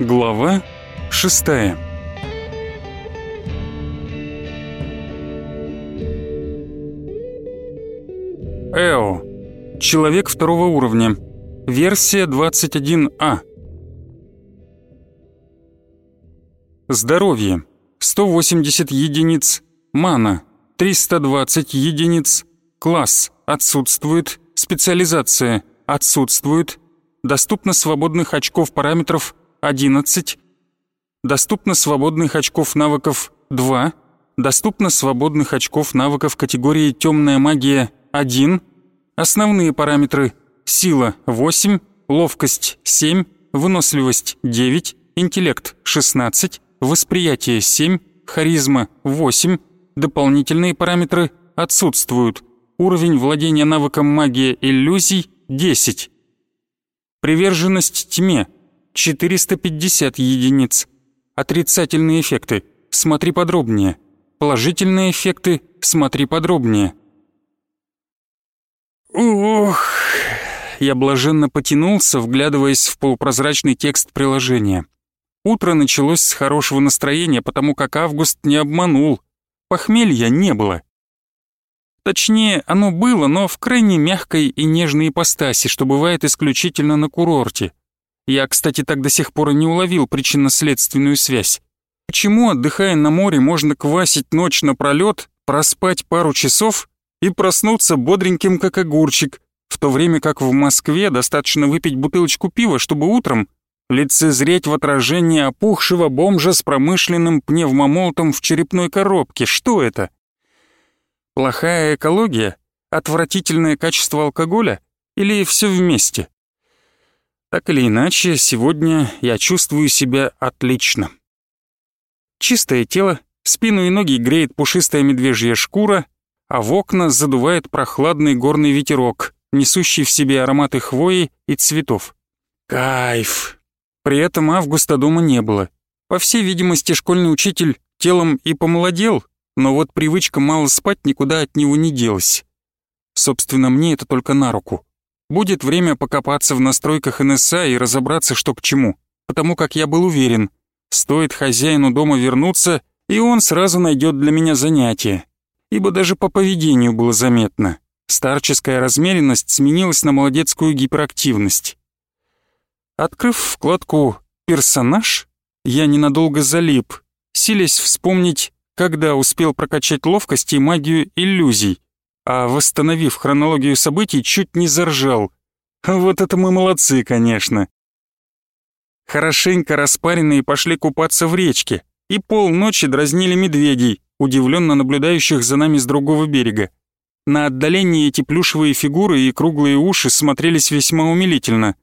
Глава шестая Эо. Человек второго уровня. Версия 21А. Здоровье. 180 единиц. Мана. 320 единиц. Класс. Отсутствует. Специализация. Отсутствует. Доступно свободных очков параметров 11. Доступно свободных очков навыков 2. Доступно свободных очков навыков категории «Темная магия» 1. Основные параметры сила 8, ловкость 7, выносливость 9, интеллект 16, восприятие 7, харизма 8, дополнительные параметры отсутствуют. Уровень владения навыком магия иллюзий 10. Приверженность тьме 450 единиц. Отрицательные эффекты смотри подробнее. Положительные эффекты смотри подробнее. Ух! Я блаженно потянулся, вглядываясь в полупрозрачный текст приложения. Утро началось с хорошего настроения, потому как Август не обманул. Похмелья не было. Точнее, оно было, но в крайне мягкой и нежной ипостаси, что бывает исключительно на курорте. Я, кстати, так до сих пор и не уловил причинно-следственную связь. Почему, отдыхая на море, можно квасить ночь напролёт, проспать пару часов и проснуться бодреньким, как огурчик, в то время как в Москве достаточно выпить бутылочку пива, чтобы утром лицезреть в отражении опухшего бомжа с промышленным пневмомолотом в черепной коробке. Что это? Плохая экология? Отвратительное качество алкоголя? Или все вместе? Так или иначе, сегодня я чувствую себя отлично. Чистое тело, спину и ноги греет пушистая медвежья шкура, а в окна задувает прохладный горный ветерок, несущий в себе ароматы хвои и цветов. Кайф! При этом августа дома не было. По всей видимости, школьный учитель телом и помолодел, но вот привычка мало спать никуда от него не делась. Собственно, мне это только на руку. Будет время покопаться в настройках НСА и разобраться, что к чему, потому как я был уверен, стоит хозяину дома вернуться, и он сразу найдет для меня занятие ибо даже по поведению было заметно. Старческая размеренность сменилась на молодецкую гиперактивность. Открыв вкладку «Персонаж», я ненадолго залип, силясь вспомнить, когда успел прокачать ловкость и магию иллюзий, а восстановив хронологию событий, чуть не заржал. Вот это мы молодцы, конечно. Хорошенько распаренные пошли купаться в речке и полночи дразнили медведей, удивленно наблюдающих за нами с другого берега. На отдалении эти плюшевые фигуры и круглые уши смотрелись весьма умилительно.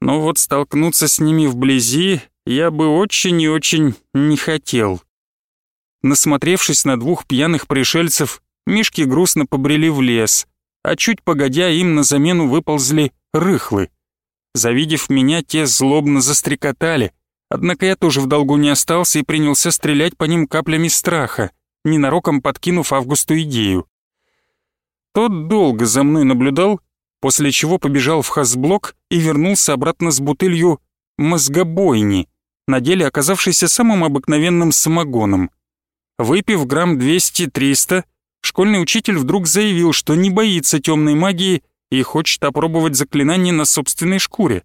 Но вот столкнуться с ними вблизи я бы очень и очень не хотел. Насмотревшись на двух пьяных пришельцев, мишки грустно побрели в лес, а чуть погодя им на замену выползли рыхлы. Завидев меня, те злобно застрекотали, однако я тоже в долгу не остался и принялся стрелять по ним каплями страха ненароком подкинув Августу идею. Тот долго за мной наблюдал, после чего побежал в хазблок и вернулся обратно с бутылью мозгобойни, на деле оказавшейся самым обыкновенным самогоном. Выпив грамм 200-300, школьный учитель вдруг заявил, что не боится темной магии и хочет опробовать заклинание на собственной шкуре.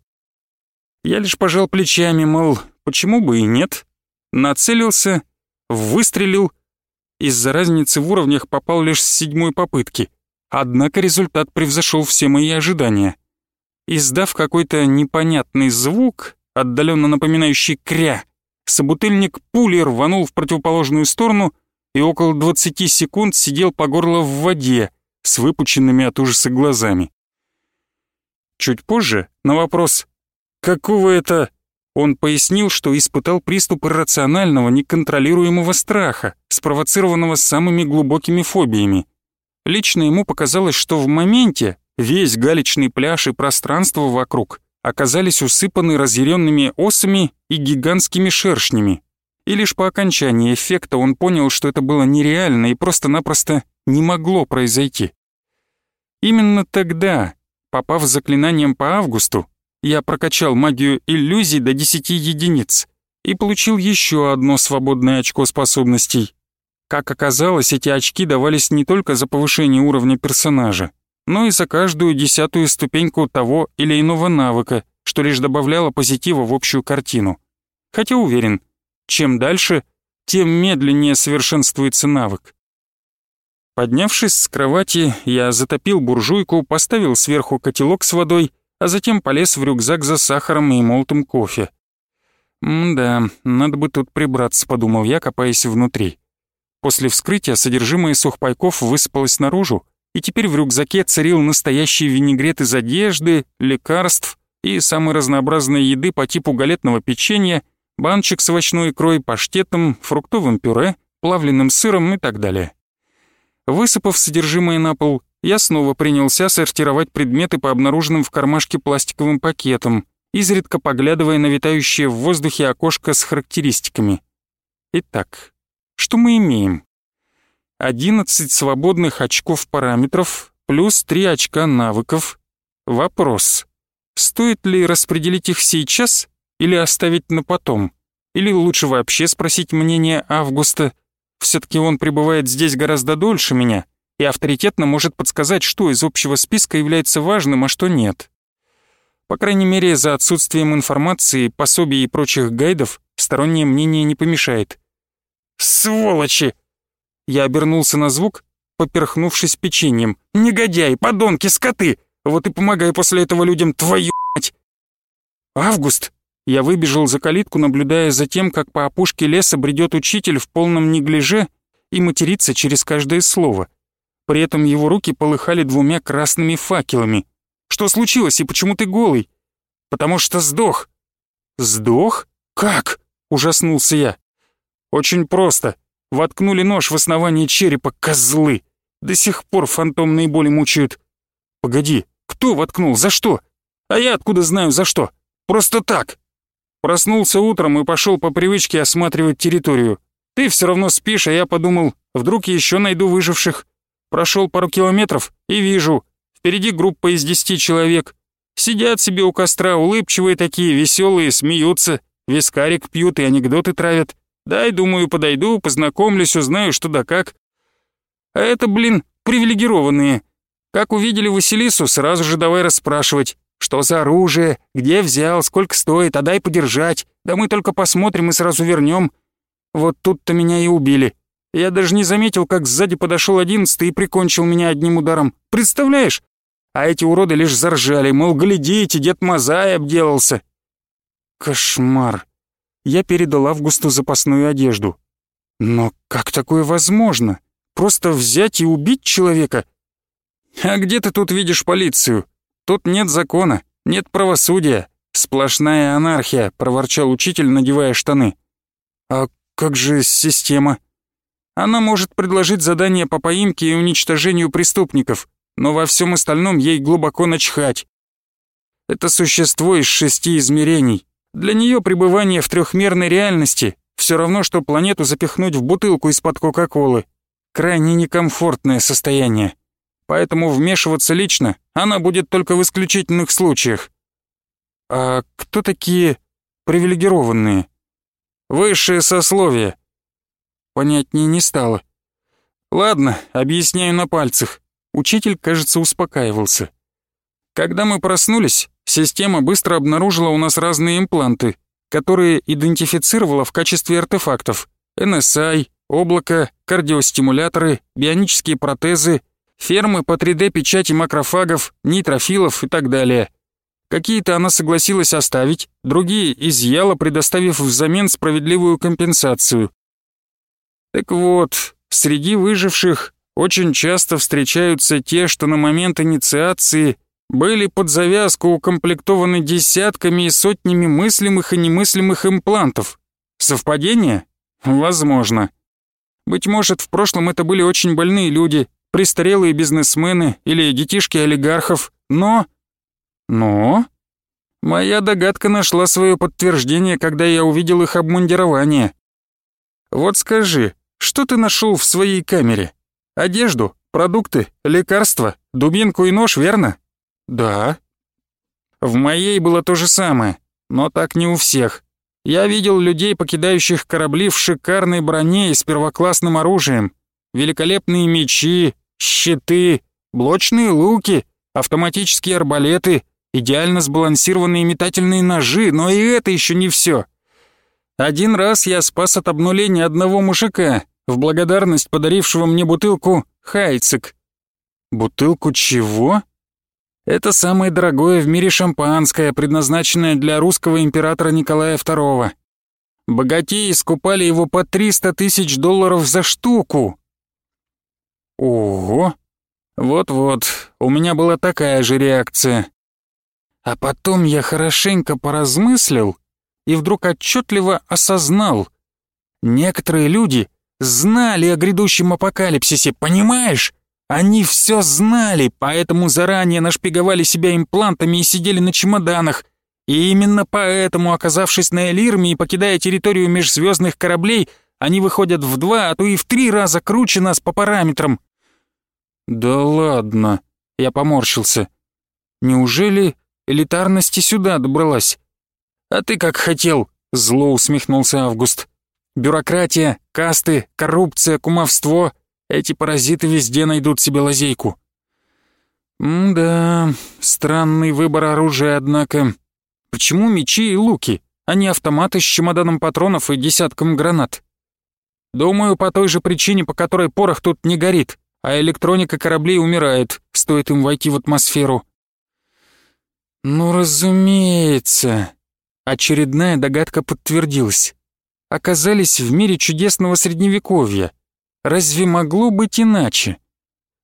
Я лишь пожал плечами, мол, почему бы и нет. Нацелился, выстрелил из-за разницы в уровнях попал лишь с седьмой попытки. Однако результат превзошел все мои ожидания. Издав какой-то непонятный звук, отдаленно напоминающий кря, собутыльник пули рванул в противоположную сторону и около 20 секунд сидел по горло в воде с выпученными от ужаса глазами. Чуть позже на вопрос «Какого это он пояснил, что испытал приступ иррационального, неконтролируемого страха, спровоцированного самыми глубокими фобиями. Лично ему показалось, что в моменте весь галечный пляж и пространство вокруг оказались усыпаны разъяренными осами и гигантскими шершнями. И лишь по окончании эффекта он понял, что это было нереально и просто-напросто не могло произойти. Именно тогда, попав заклинанием по Августу, я прокачал магию иллюзий до 10 единиц и получил еще одно свободное очко способностей. Как оказалось, эти очки давались не только за повышение уровня персонажа, но и за каждую десятую ступеньку того или иного навыка, что лишь добавляло позитива в общую картину. Хотя уверен, чем дальше, тем медленнее совершенствуется навык. Поднявшись с кровати, я затопил буржуйку, поставил сверху котелок с водой, а затем полез в рюкзак за сахаром и молотым кофе. «М-да, надо бы тут прибраться», — подумал я, копаясь внутри. После вскрытия содержимое сухпайков высыпалось наружу, и теперь в рюкзаке царил настоящий винегрет из одежды, лекарств и самой разнообразной еды по типу галетного печенья, банчик с овощной икрой, паштетом, фруктовым пюре, плавленным сыром и так далее. Высыпав содержимое на пол, я снова принялся сортировать предметы по обнаруженным в кармашке пластиковым пакетам, изредка поглядывая на витающее в воздухе окошко с характеристиками. Итак, что мы имеем? 11 свободных очков параметров плюс 3 очка навыков. Вопрос. Стоит ли распределить их сейчас или оставить на потом? Или лучше вообще спросить мнение Августа? все таки он пребывает здесь гораздо дольше меня и авторитетно может подсказать, что из общего списка является важным, а что нет. По крайней мере, за отсутствием информации, пособий и прочих гайдов стороннее мнение не помешает. «Сволочи!» Я обернулся на звук, поперхнувшись печеньем. «Негодяи, подонки, скоты! Вот и помогай после этого людям, твою мать!» «Август!» Я выбежал за калитку, наблюдая за тем, как по опушке леса бредет учитель в полном неглиже и матерится через каждое слово. При этом его руки полыхали двумя красными факелами. «Что случилось и почему ты голый?» «Потому что сдох». «Сдох? Как?» — ужаснулся я. «Очень просто. Воткнули нож в основание черепа, козлы. До сих пор фантомные боли мучают. Погоди, кто воткнул, за что? А я откуда знаю, за что? Просто так. Проснулся утром и пошел по привычке осматривать территорию. Ты все равно спишь, а я подумал, вдруг еще найду выживших. Прошел пару километров и вижу, впереди группа из десяти человек. Сидят себе у костра, улыбчивые такие, веселые, смеются, вискарик пьют и анекдоты травят. Дай, думаю, подойду, познакомлюсь, узнаю, что да как. А это, блин, привилегированные. Как увидели Василису, сразу же давай расспрашивать, что за оружие, где взял, сколько стоит, а дай подержать. Да мы только посмотрим и сразу вернем. Вот тут-то меня и убили. Я даже не заметил, как сзади подошел одиннадцатый и прикончил меня одним ударом. Представляешь? А эти уроды лишь заржали, мол, глядите, дед Мазай обделался. Кошмар я передал Августу запасную одежду. Но как такое возможно? Просто взять и убить человека? А где ты тут видишь полицию? Тут нет закона, нет правосудия, сплошная анархия, проворчал учитель, надевая штаны. А как же система? Она может предложить задание по поимке и уничтожению преступников, но во всем остальном ей глубоко начхать. Это существо из шести измерений, для нее пребывание в трехмерной реальности все равно, что планету запихнуть в бутылку из-под Кока-Колы. Крайне некомфортное состояние. Поэтому вмешиваться лично она будет только в исключительных случаях. А кто такие привилегированные? Высшее сословие. Понятнее не стало. Ладно, объясняю на пальцах. Учитель, кажется, успокаивался. Когда мы проснулись, Система быстро обнаружила у нас разные импланты, которые идентифицировала в качестве артефактов. NSI, облако, кардиостимуляторы, бионические протезы, фермы по 3D-печати макрофагов, нейтрофилов и так далее. Какие-то она согласилась оставить, другие изъяла, предоставив взамен справедливую компенсацию. Так вот, среди выживших очень часто встречаются те, что на момент инициации были под завязку укомплектованы десятками и сотнями мыслимых и немыслимых имплантов. Совпадение? Возможно. Быть может, в прошлом это были очень больные люди, престарелые бизнесмены или детишки олигархов, но... Но... Моя догадка нашла свое подтверждение, когда я увидел их обмундирование. Вот скажи, что ты нашел в своей камере? Одежду, продукты, лекарства, дубинку и нож, верно? «Да». «В моей было то же самое, но так не у всех. Я видел людей, покидающих корабли в шикарной броне и с первоклассным оружием. Великолепные мечи, щиты, блочные луки, автоматические арбалеты, идеально сбалансированные метательные ножи, но и это еще не все. Один раз я спас от обнуления одного мужика, в благодарность подарившего мне бутылку «Хайцик». Бутылку чего? Это самое дорогое в мире шампанское, предназначенное для русского императора Николая II. Богатеи скупали его по 300 тысяч долларов за штуку. Ого! Вот-вот, у меня была такая же реакция. А потом я хорошенько поразмыслил и вдруг отчетливо осознал. Некоторые люди знали о грядущем апокалипсисе, понимаешь? Они все знали, поэтому заранее нашпиговали себя имплантами и сидели на чемоданах. И именно поэтому, оказавшись на Элирме и покидая территорию межзвездных кораблей, они выходят в два, а то и в три раза круче нас по параметрам. Да ладно, я поморщился. Неужели элитарность и сюда добралась? А ты как хотел, зло усмехнулся Август. Бюрократия, касты, коррупция, кумовство — эти паразиты везде найдут себе лазейку. М-да, странный выбор оружия, однако. Почему мечи и луки, а не автоматы с чемоданом патронов и десятком гранат? Думаю, по той же причине, по которой порох тут не горит, а электроника кораблей умирает, стоит им войти в атмосферу. Ну, разумеется. Очередная догадка подтвердилась. Оказались в мире чудесного средневековья — Разве могло быть иначе?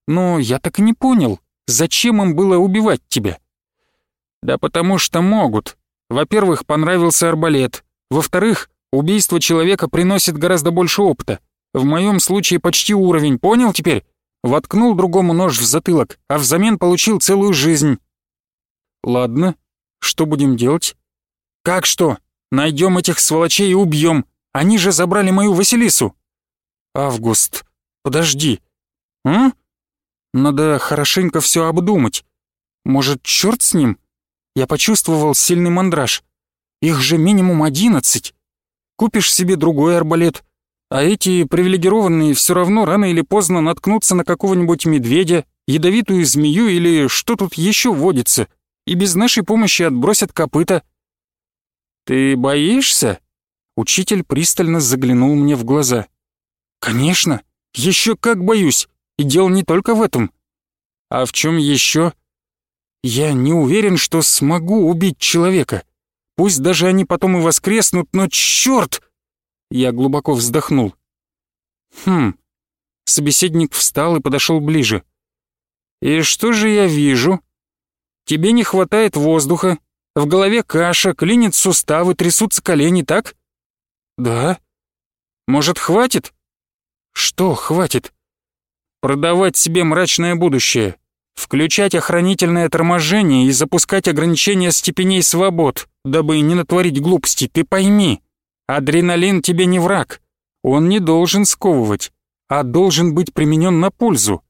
Но я так и не понял, зачем им было убивать тебя? Да потому что могут. Во-первых, понравился арбалет. Во-вторых, убийство человека приносит гораздо больше опыта. В моем случае почти уровень, понял теперь? Воткнул другому нож в затылок, а взамен получил целую жизнь. Ладно, что будем делать? Как что? Найдем этих сволочей и убьем. Они же забрали мою Василису. Август, подожди. А? Надо хорошенько все обдумать. Может, черт с ним? Я почувствовал сильный мандраж. Их же минимум одиннадцать. Купишь себе другой арбалет, а эти привилегированные все равно рано или поздно наткнутся на какого-нибудь медведя, ядовитую змею или что тут еще водится, и без нашей помощи отбросят копыта. «Ты боишься?» Учитель пристально заглянул мне в глаза. «Конечно, еще как боюсь, и дело не только в этом. А в чем еще? Я не уверен, что смогу убить человека. Пусть даже они потом и воскреснут, но черт!» Я глубоко вздохнул. «Хм...» Собеседник встал и подошел ближе. «И что же я вижу? Тебе не хватает воздуха, в голове каша, клинит суставы, трясутся колени, так?» «Да». «Может, хватит?» Что хватит? Продавать себе мрачное будущее, включать охранительное торможение и запускать ограничения степеней свобод, дабы не натворить глупости, ты пойми. Адреналин тебе не враг. Он не должен сковывать, а должен быть применен на пользу.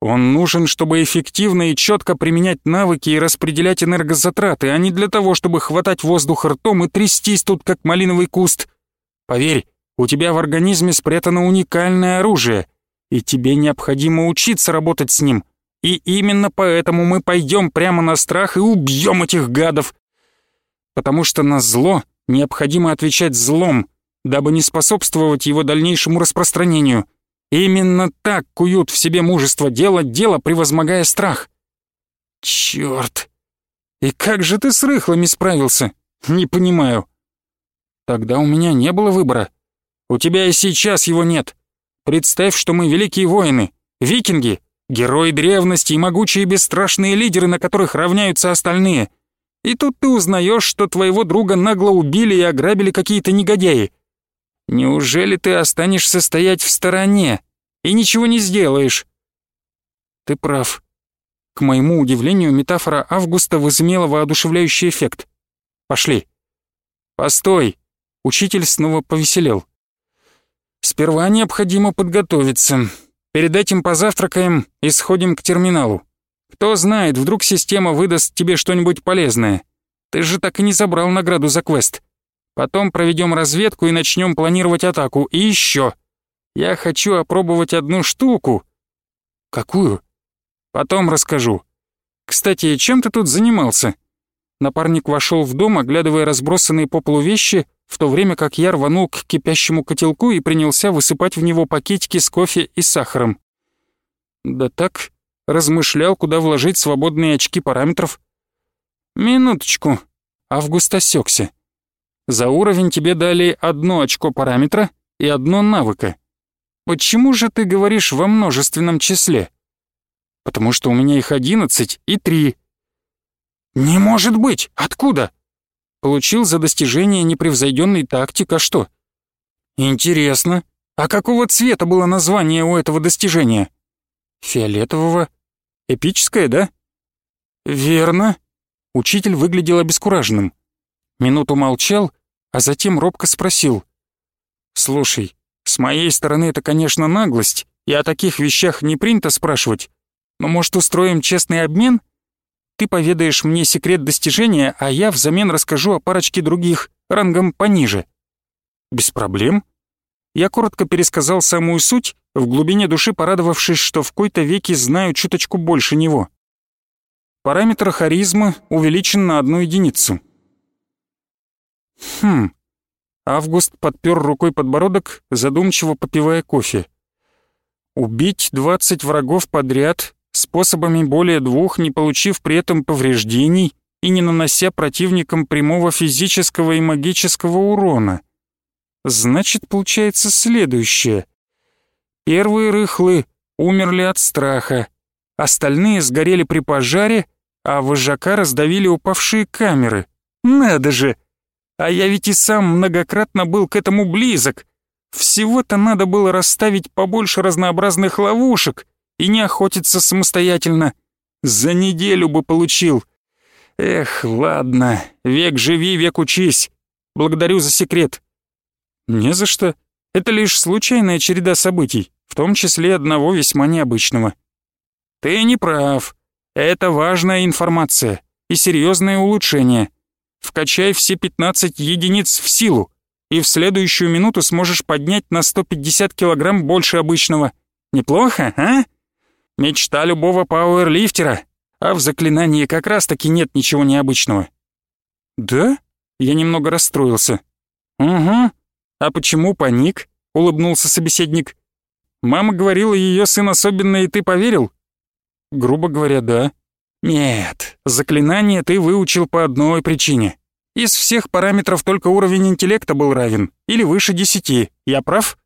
Он нужен, чтобы эффективно и четко применять навыки и распределять энергозатраты, а не для того, чтобы хватать воздух ртом и трястись тут, как малиновый куст. Поверь, у тебя в организме спрятано уникальное оружие, и тебе необходимо учиться работать с ним. И именно поэтому мы пойдем прямо на страх и убьем этих гадов. Потому что на зло необходимо отвечать злом, дабы не способствовать его дальнейшему распространению. Именно так куют в себе мужество делать дело, превозмогая страх. Чёрт! И как же ты с рыхлыми справился? Не понимаю. Тогда у меня не было выбора. У тебя и сейчас его нет. Представь, что мы великие воины, викинги, герои древности и могучие бесстрашные лидеры, на которых равняются остальные. И тут ты узнаешь, что твоего друга нагло убили и ограбили какие-то негодяи. Неужели ты останешься стоять в стороне и ничего не сделаешь? Ты прав. К моему удивлению, метафора Августа возымела воодушевляющий эффект. Пошли. Постой. Учитель снова повеселел. Сперва необходимо подготовиться. Перед этим позавтракаем и сходим к терминалу. Кто знает, вдруг система выдаст тебе что-нибудь полезное. Ты же так и не забрал награду за квест. Потом проведем разведку и начнем планировать атаку. И еще. Я хочу опробовать одну штуку. Какую? Потом расскажу. Кстати, чем ты тут занимался? Напарник вошел в дом, оглядывая разбросанные по полу вещи, в то время как я рванул к кипящему котелку и принялся высыпать в него пакетики с кофе и сахаром. Да так, размышлял, куда вложить свободные очки параметров. Минуточку. Август осекся. За уровень тебе дали одно очко параметра и одно навыка. Почему же ты говоришь во множественном числе? Потому что у меня их одиннадцать и три. Не может быть! Откуда? Получил за достижение непревзойденной тактика что? Интересно. А какого цвета было название у этого достижения? Фиолетового. Эпическое, да? Верно. Учитель выглядел обескураженным. Минуту молчал, а затем робко спросил. «Слушай, с моей стороны это, конечно, наглость, и о таких вещах не принято спрашивать, но, может, устроим честный обмен? Ты поведаешь мне секрет достижения, а я взамен расскажу о парочке других, рангом пониже». «Без проблем». Я коротко пересказал самую суть, в глубине души порадовавшись, что в кои-то веки знаю чуточку больше него. Параметр харизмы увеличен на одну единицу. Хм. Август подпер рукой подбородок, задумчиво попивая кофе. Убить двадцать врагов подряд способами более двух, не получив при этом повреждений и не нанося противникам прямого физического и магического урона. Значит, получается следующее. Первые рыхлы умерли от страха, остальные сгорели при пожаре, а вожака раздавили упавшие камеры. Надо же! А я ведь и сам многократно был к этому близок. Всего-то надо было расставить побольше разнообразных ловушек и не охотиться самостоятельно. За неделю бы получил. Эх, ладно, век живи, век учись. Благодарю за секрет. Не за что. Это лишь случайная череда событий, в том числе одного весьма необычного. Ты не прав. Это важная информация и серьезное улучшение. Вкачай все 15 единиц в силу, и в следующую минуту сможешь поднять на 150 килограмм больше обычного. Неплохо, а? Мечта любого пауэрлифтера, а в заклинании как раз-таки нет ничего необычного. Да? Я немного расстроился. Угу. А почему паник? Улыбнулся собеседник. Мама говорила, ее сын особенный, и ты поверил? Грубо говоря, да. Нет, заклинание ты выучил по одной причине. Из всех параметров только уровень интеллекта был равен, или выше десяти. Я прав?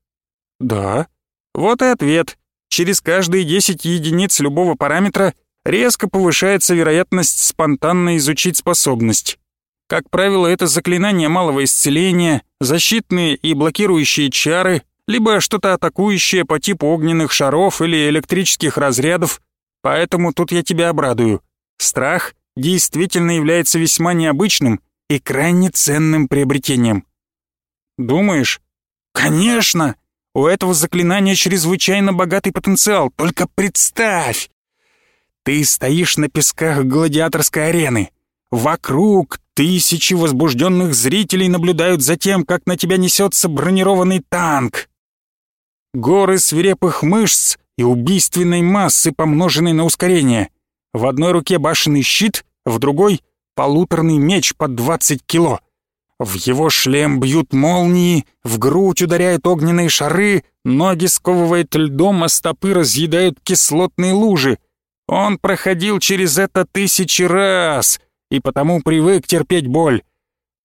Да. Вот и ответ. Через каждые 10 единиц любого параметра резко повышается вероятность спонтанно изучить способность. Как правило, это заклинания малого исцеления, защитные и блокирующие чары, либо что-то атакующее по типу огненных шаров или электрических разрядов, поэтому тут я тебя обрадую. Страх действительно является весьма необычным и крайне ценным приобретением. Думаешь? Конечно! У этого заклинания чрезвычайно богатый потенциал, только представь! Ты стоишь на песках гладиаторской арены. Вокруг тысячи возбужденных зрителей наблюдают за тем, как на тебя несется бронированный танк. Горы свирепых мышц и убийственной массы, помноженной на ускорение — в одной руке башенный щит, в другой — полуторный меч под 20 кило. В его шлем бьют молнии, в грудь ударяют огненные шары, ноги сковывает льдом, а стопы разъедают кислотные лужи. Он проходил через это тысячи раз и потому привык терпеть боль.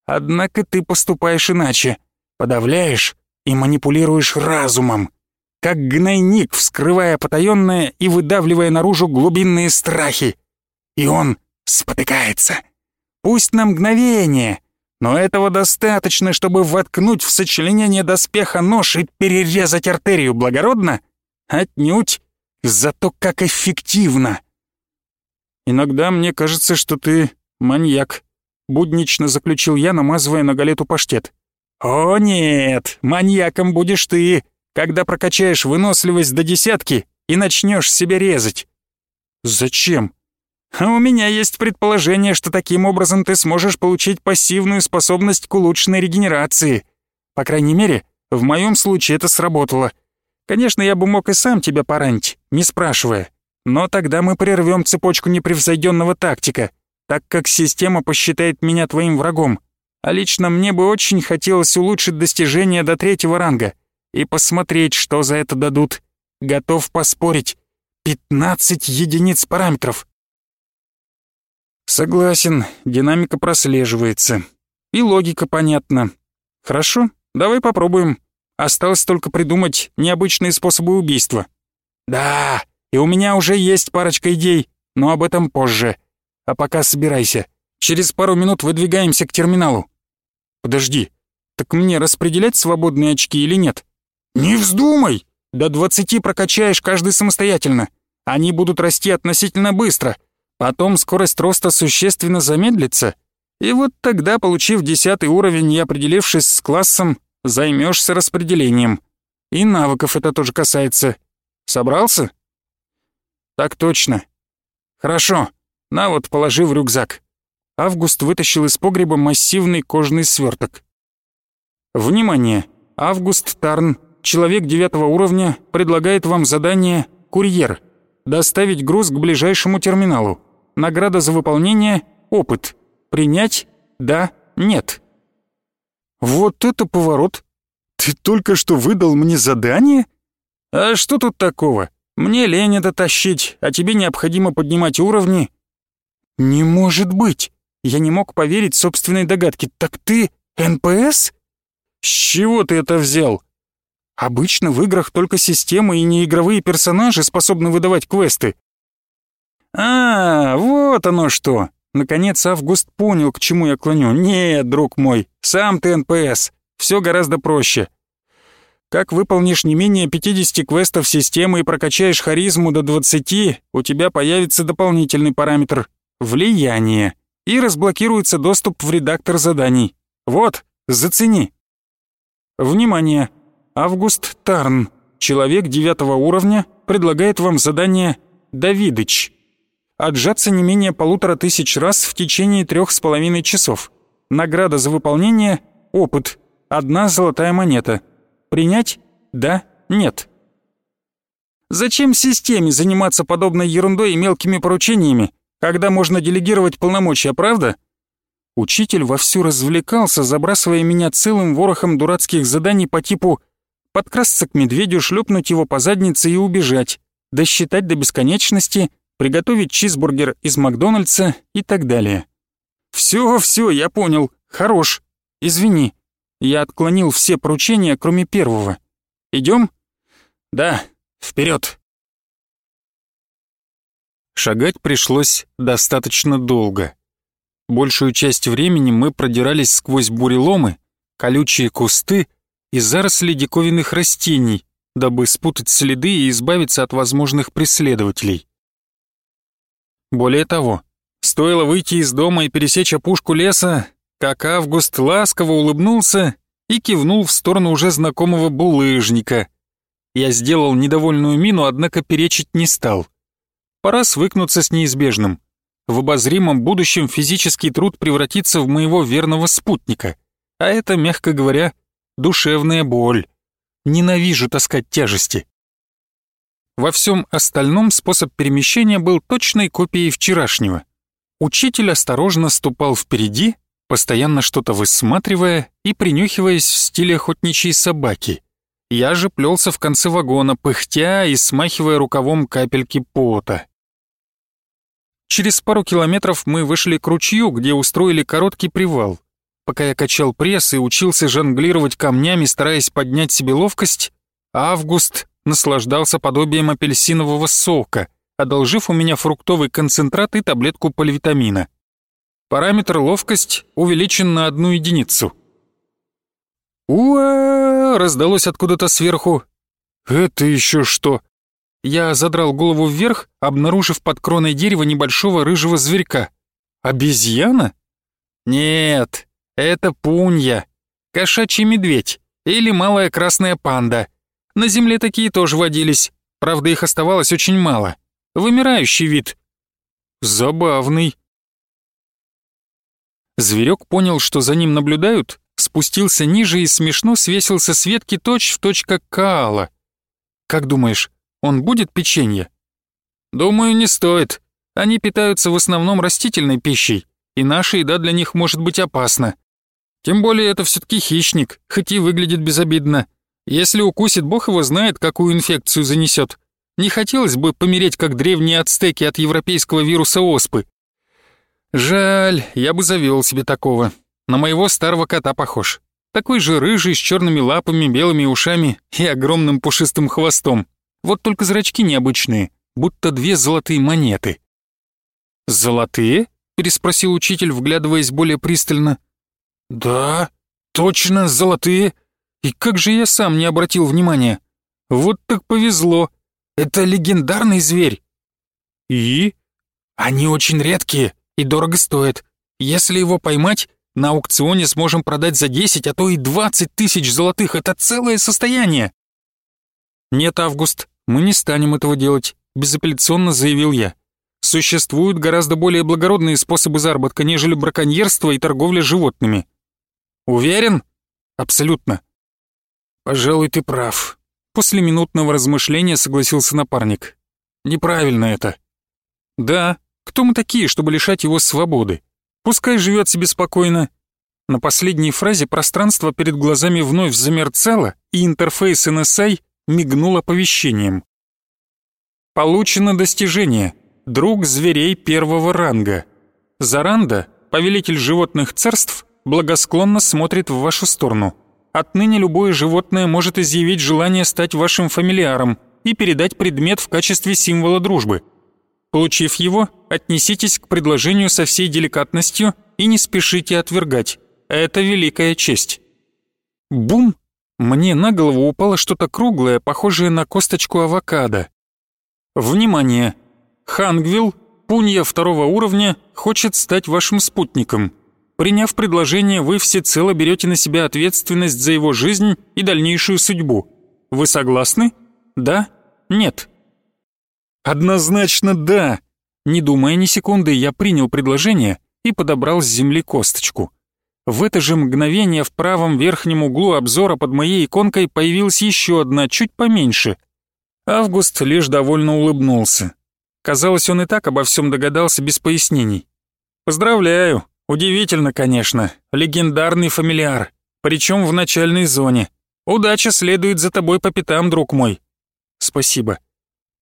Однако ты поступаешь иначе, подавляешь и манипулируешь разумом как гнойник, вскрывая потаённое и выдавливая наружу глубинные страхи. И он спотыкается. Пусть на мгновение, но этого достаточно, чтобы воткнуть в сочленение доспеха нож и перерезать артерию благородно? Отнюдь, зато как эффективно. Иногда мне кажется, что ты маньяк, буднично заключил я, намазывая на галету паштет. О нет, маньяком будешь ты, когда прокачаешь выносливость до десятки и начнешь себя резать. Зачем? А у меня есть предположение, что таким образом ты сможешь получить пассивную способность к улучшенной регенерации. По крайней мере, в моем случае это сработало. Конечно, я бы мог и сам тебя поранить, не спрашивая. Но тогда мы прервем цепочку непревзойденного тактика, так как система посчитает меня твоим врагом. А лично мне бы очень хотелось улучшить достижение до третьего ранга и посмотреть, что за это дадут. Готов поспорить. 15 единиц параметров. Согласен, динамика прослеживается. И логика понятна. Хорошо, давай попробуем. Осталось только придумать необычные способы убийства. Да, и у меня уже есть парочка идей, но об этом позже. А пока собирайся. Через пару минут выдвигаемся к терминалу. Подожди, так мне распределять свободные очки или нет? Не вздумай! До двадцати прокачаешь каждый самостоятельно. Они будут расти относительно быстро. Потом скорость роста существенно замедлится. И вот тогда, получив десятый уровень и определившись с классом, займешься распределением. И навыков это тоже касается. Собрался? Так точно. Хорошо. На вот, положи в рюкзак. Август вытащил из погреба массивный кожаный сверток. Внимание! Август Тарн, человек девятого уровня, предлагает вам задание «Курьер». Доставить груз к ближайшему терминалу. Награда за выполнение — опыт. Принять? Да, нет. Вот это поворот. Ты только что выдал мне задание? А что тут такого? Мне лень это тащить, а тебе необходимо поднимать уровни. Не может быть. Я не мог поверить собственной догадке. Так ты НПС? С чего ты это взял? Обычно в играх только система и неигровые персонажи способны выдавать квесты. А, вот оно что. Наконец Август понял, к чему я клоню. Нет, друг мой, сам ты НПС. Все гораздо проще. Как выполнишь не менее 50 квестов системы и прокачаешь харизму до 20, у тебя появится дополнительный параметр — влияние, и разблокируется доступ в редактор заданий. Вот, зацени. Внимание! Август Тарн, человек девятого уровня, предлагает вам задание «Давидыч». Отжаться не менее полутора тысяч раз в течение трех с половиной часов. Награда за выполнение — опыт, одна золотая монета. Принять? Да? Нет? Зачем системе заниматься подобной ерундой и мелкими поручениями, когда можно делегировать полномочия, правда? Учитель вовсю развлекался, забрасывая меня целым ворохом дурацких заданий по типу подкрасться к медведю, шлепнуть его по заднице и убежать, досчитать до бесконечности, приготовить чизбургер из Макдональдса и так далее. «Всё, всё, я понял. Хорош. Извини. Я отклонил все поручения, кроме первого. Идём?» «Да, вперёд!» Шагать пришлось достаточно долго. Большую часть времени мы продирались сквозь буреломы, колючие кусты и заросли диковинных растений, дабы спутать следы и избавиться от возможных преследователей. Более того, стоило выйти из дома и пересечь опушку леса, как Август ласково улыбнулся и кивнул в сторону уже знакомого булыжника. Я сделал недовольную мину, однако перечить не стал. Пора свыкнуться с неизбежным. В обозримом будущем физический труд превратится в моего верного спутника, а это, мягко говоря, душевная боль. Ненавижу таскать тяжести. Во всем остальном способ перемещения был точной копией вчерашнего. Учитель осторожно ступал впереди, постоянно что-то высматривая и принюхиваясь в стиле охотничьей собаки. Я же плелся в конце вагона, пыхтя и смахивая рукавом капельки пота. Через пару километров мы вышли к ручью, где устроили короткий привал. Пока я качал пресс и учился жонглировать камнями, стараясь поднять себе ловкость, Август наслаждался подобием апельсинового сока, одолжив у меня фруктовый концентрат и таблетку поливитамина. Параметр ловкость увеличен на одну единицу. «Уа!» — раздалось откуда-то сверху. «Это еще что?» Я задрал голову вверх, обнаружив под кроной дерева небольшого рыжего зверька. «Обезьяна?» «Нет, это пунья, кошачий медведь или малая красная панда. На земле такие тоже водились, правда их оставалось очень мало. Вымирающий вид. Забавный. Зверек понял, что за ним наблюдают, спустился ниже и смешно свесился с ветки точь-в-точь, как Каала. «Как думаешь, он будет печенье?» «Думаю, не стоит. Они питаются в основном растительной пищей, и наша еда для них может быть опасна. Тем более это все таки хищник, хоть и выглядит безобидно. Если укусит, бог его знает, какую инфекцию занесет. Не хотелось бы помереть, как древние ацтеки от европейского вируса оспы. Жаль, я бы завел себе такого. На моего старого кота похож. Такой же рыжий, с черными лапами, белыми ушами и огромным пушистым хвостом. Вот только зрачки необычные, будто две золотые монеты. «Золотые?» — переспросил учитель, вглядываясь более пристально. «Да, точно, золотые. И как же я сам не обратил внимания? Вот так повезло. Это легендарный зверь». «И?» «Они очень редкие и дорого стоят. Если его поймать, на аукционе сможем продать за 10, а то и 20 тысяч золотых. Это целое состояние!» «Нет, Август, мы не станем этого делать», — безапелляционно заявил я. «Существуют гораздо более благородные способы заработка, нежели браконьерство и торговля животными». «Уверен?» «Абсолютно». «Пожалуй, ты прав», — после минутного размышления согласился напарник. «Неправильно это». «Да, кто мы такие, чтобы лишать его свободы? Пускай живет себе спокойно. На последней фразе пространство перед глазами вновь замерцало, и интерфейс NSI мигнул оповещением. Получено достижение. Друг зверей первого ранга. Заранда, повелитель животных царств, благосклонно смотрит в вашу сторону. Отныне любое животное может изъявить желание стать вашим фамилиаром и передать предмет в качестве символа дружбы – Получив его, отнеситесь к предложению со всей деликатностью и не спешите отвергать. Это великая честь. Бум! Мне на голову упало что-то круглое, похожее на косточку авокадо. Внимание! Хангвилл, пунья второго уровня, хочет стать вашим спутником. Приняв предложение, вы всецело берете на себя ответственность за его жизнь и дальнейшую судьбу. Вы согласны? Да? Нет? «Однозначно да!» Не думая ни секунды, я принял предложение и подобрал с земли косточку. В это же мгновение в правом верхнем углу обзора под моей иконкой появилась еще одна, чуть поменьше. Август лишь довольно улыбнулся. Казалось, он и так обо всем догадался без пояснений. «Поздравляю! Удивительно, конечно. Легендарный фамильяр. Причем в начальной зоне. Удача следует за тобой по пятам, друг мой». «Спасибо.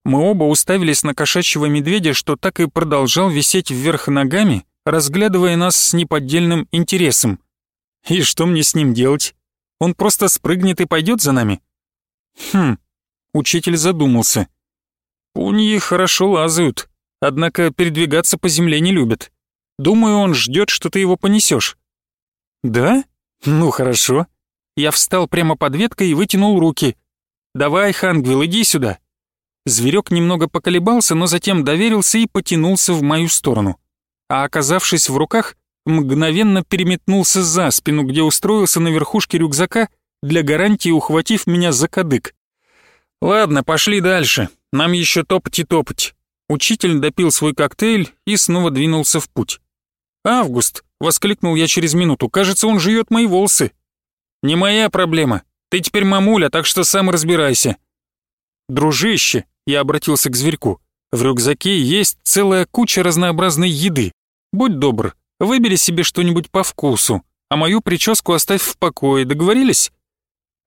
Мы оба уставились на кошачьего медведя, что так и продолжал висеть вверх ногами, разглядывая нас с неподдельным интересом. И что мне с ним делать? Он просто спрыгнет и пойдет за нами? Хм, учитель задумался. Пуньи хорошо лазают, однако передвигаться по земле не любят. Думаю, он ждет, что ты его понесешь. Да? Ну хорошо. Я встал прямо под веткой и вытянул руки. Давай, Хангвилл, иди сюда. Зверек немного поколебался, но затем доверился и потянулся в мою сторону. А оказавшись в руках, мгновенно переметнулся за спину, где устроился на верхушке рюкзака, для гарантии ухватив меня за кадык. «Ладно, пошли дальше. Нам еще топать и топать». Учитель допил свой коктейль и снова двинулся в путь. «Август!» — воскликнул я через минуту. «Кажется, он жует мои волосы». «Не моя проблема. Ты теперь мамуля, так что сам разбирайся». «Дружище, я обратился к зверьку. В рюкзаке есть целая куча разнообразной еды. Будь добр, выбери себе что-нибудь по вкусу, а мою прическу оставь в покое, договорились?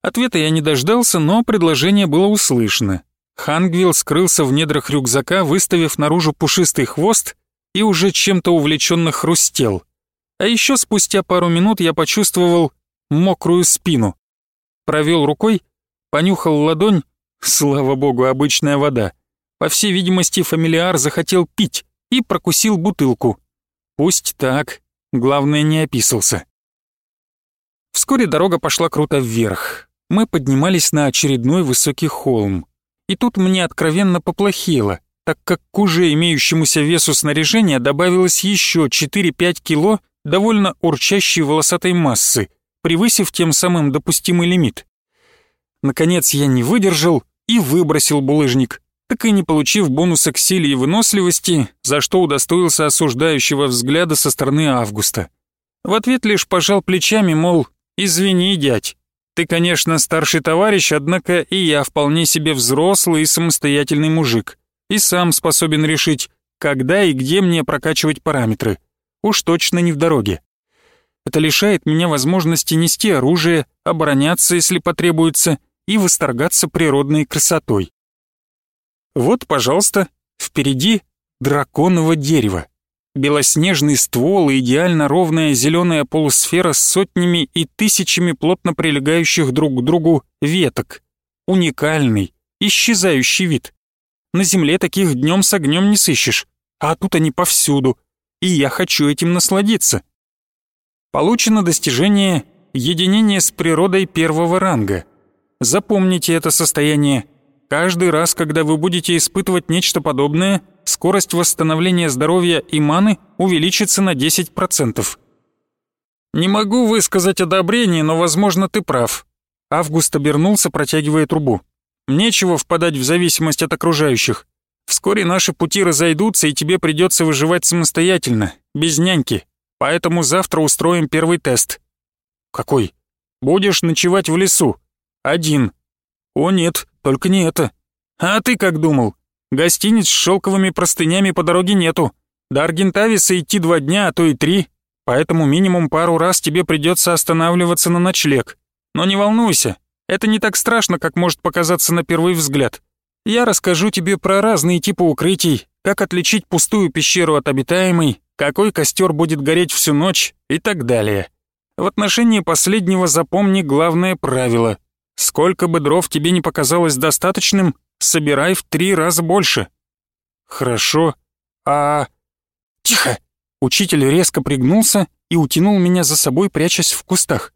Ответа я не дождался, но предложение было услышано. Хангвилл скрылся в недрах рюкзака, выставив наружу пушистый хвост и уже чем-то увлеченно хрустел. А еще спустя пару минут я почувствовал мокрую спину. Провел рукой, понюхал ладонь Слава богу, обычная вода. По всей видимости, фамилиар захотел пить и прокусил бутылку. Пусть так, главное не описался. Вскоре дорога пошла круто вверх. Мы поднимались на очередной высокий холм. И тут мне откровенно поплохело, так как к уже имеющемуся весу снаряжения добавилось еще 4-5 кило довольно урчащей волосатой массы, превысив тем самым допустимый лимит. Наконец я не выдержал и выбросил булыжник. так и не получив бонуса к силе и выносливости, за что удостоился осуждающего взгляда со стороны Августа. В ответ лишь пожал плечами, мол, «Извини, дядь, ты, конечно, старший товарищ, однако и я вполне себе взрослый и самостоятельный мужик, и сам способен решить, когда и где мне прокачивать параметры. Уж точно не в дороге. Это лишает меня возможности нести оружие, обороняться, если потребуется, и восторгаться природной красотой. Вот, пожалуйста, впереди драконово дерево. Белоснежный ствол и идеально ровная зеленая полусфера с сотнями и тысячами плотно прилегающих друг к другу веток. Уникальный, исчезающий вид. На земле таких днем с огнем не сыщешь, а тут они повсюду, и я хочу этим насладиться. Получено достижение единения с природой первого ранга. Запомните это состояние – Каждый раз, когда вы будете испытывать нечто подобное, скорость восстановления здоровья и маны увеличится на 10%. Не могу высказать одобрение, но, возможно, ты прав. Август обернулся, протягивая трубу. Нечего впадать в зависимость от окружающих. Вскоре наши пути разойдутся, и тебе придется выживать самостоятельно, без няньки. Поэтому завтра устроим первый тест. Какой? Будешь ночевать в лесу. Один. О нет, только не это. А ты как думал? Гостиниц с шелковыми простынями по дороге нету. До Аргентависа идти два дня, а то и три. Поэтому минимум пару раз тебе придется останавливаться на ночлег. Но не волнуйся, это не так страшно, как может показаться на первый взгляд. Я расскажу тебе про разные типы укрытий, как отличить пустую пещеру от обитаемой, какой костер будет гореть всю ночь и так далее. В отношении последнего запомни главное правило. Сколько бы дров тебе не показалось достаточным, собирай в три раза больше. Хорошо. А... Тихо! Учитель резко пригнулся и утянул меня за собой, прячась в кустах.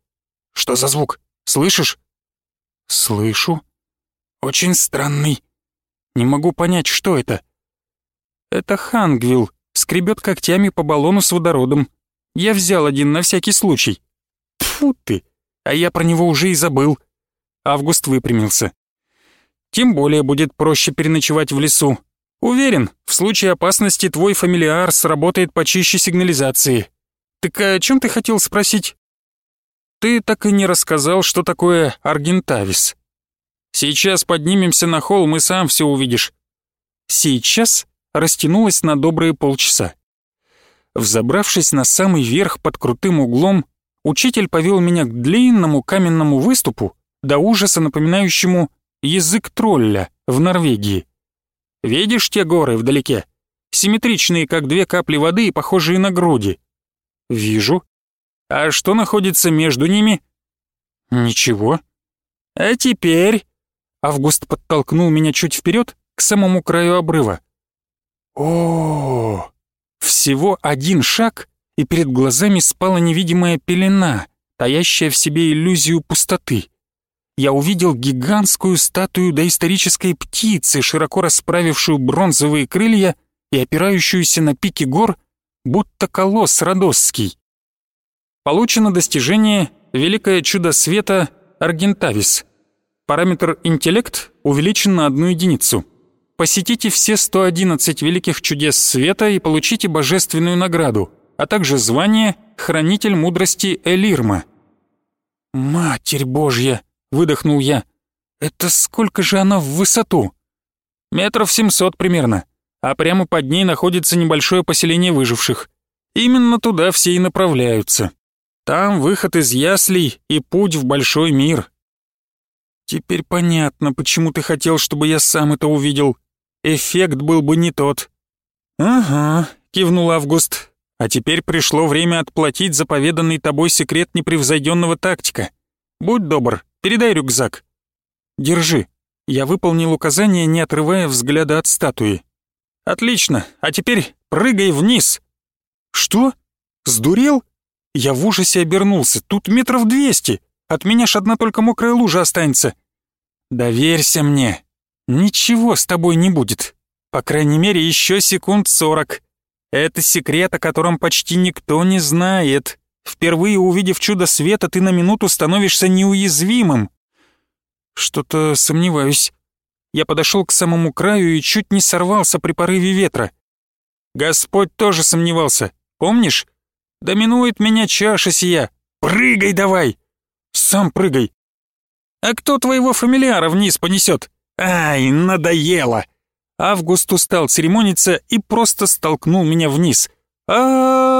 Что за звук? Слышишь? Слышу. Очень странный. Не могу понять, что это. Это Хангвилл, скребет когтями по баллону с водородом. Я взял один на всякий случай. Тфу ты, а я про него уже и забыл. Август выпрямился. «Тем более будет проще переночевать в лесу. Уверен, в случае опасности твой фамилиар сработает почище сигнализации. Так о чем ты хотел спросить?» «Ты так и не рассказал, что такое Аргентавис. Сейчас поднимемся на холм и сам все увидишь». «Сейчас» растянулось на добрые полчаса. Взобравшись на самый верх под крутым углом, учитель повел меня к длинному каменному выступу, до ужаса напоминающему язык тролля в Норвегии. Видишь те горы вдалеке? Симметричные, как две капли воды и похожие на груди. Вижу. А что находится между ними? Ничего. А теперь... Август подтолкнул меня чуть вперед к самому краю обрыва. О, -о, -о, Всего один шаг, и перед глазами спала невидимая пелена, таящая в себе иллюзию пустоты я увидел гигантскую статую доисторической птицы, широко расправившую бронзовые крылья и опирающуюся на пике гор, будто колосс родосский. Получено достижение «Великое чудо света» Аргентавис. Параметр «Интеллект» увеличен на одну единицу. Посетите все 111 великих чудес света и получите божественную награду, а также звание «Хранитель мудрости Элирма». «Матерь Божья!» — выдохнул я. «Это сколько же она в высоту?» «Метров семьсот примерно, а прямо под ней находится небольшое поселение выживших. Именно туда все и направляются. Там выход из яслей и путь в большой мир». «Теперь понятно, почему ты хотел, чтобы я сам это увидел. Эффект был бы не тот». «Ага», — кивнул Август. «А теперь пришло время отплатить заповеданный тобой секрет непревзойденного тактика. Будь добр, Передай рюкзак». «Держи». Я выполнил указание, не отрывая взгляда от статуи. «Отлично, а теперь прыгай вниз». «Что? Сдурел?» Я в ужасе обернулся. «Тут метров двести. От меня ж одна только мокрая лужа останется». «Доверься мне. Ничего с тобой не будет. По крайней мере, еще секунд сорок. Это секрет, о котором почти никто не знает». Впервые увидев чудо света, ты на минуту становишься неуязвимым. Что-то сомневаюсь. Я подошел к самому краю и чуть не сорвался при порыве ветра. Господь тоже сомневался, помнишь? Доминует меня чаша сия. Прыгай давай! Сам прыгай. А кто твоего фамилиара вниз понесет? Ай, надоело. Август устал церемониться и просто столкнул меня вниз. а